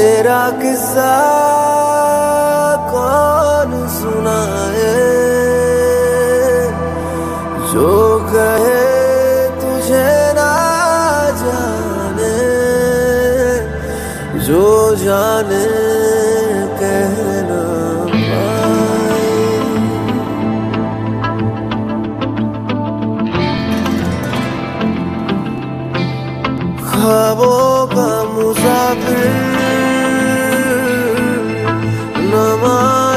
किस्सा कौन सुनाए? जो कहे तुझे ना जाने जो जाने कहना ख्वाबों का मुसाफिर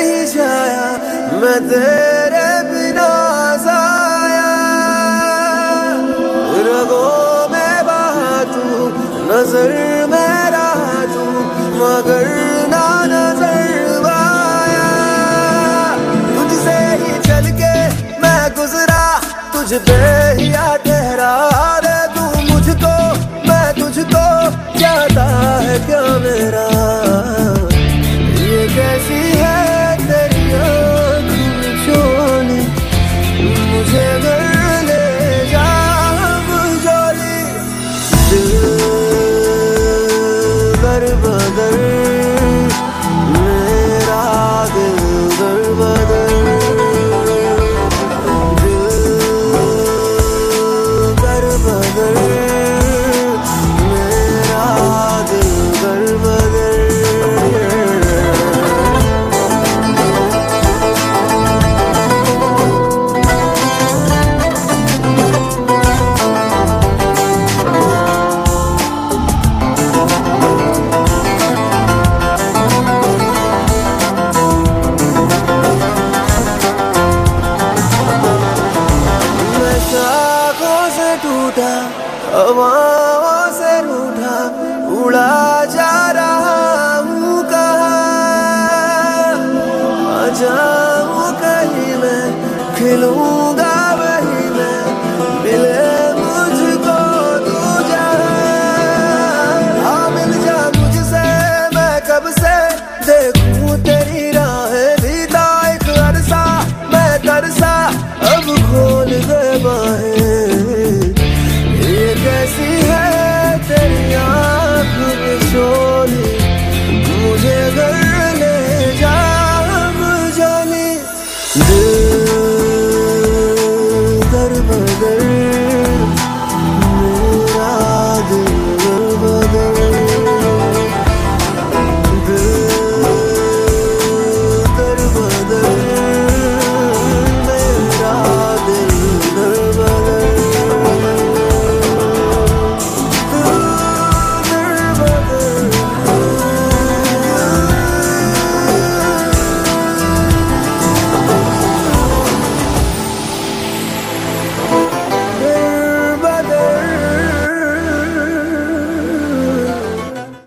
ही छाया मैं तेरे बिना साया रगों में बहा तू नज़र में रहा तू मगर ना नज़र आया ही हवाओं से उठा उड़ा जा रहा हूँ कहा? जाऊ कहीं मैं, खिलूँगा वही मैं, मिले मुझको तू जा हाँ, मिल जा मुझसे, मैं कब से देखूँ तेरी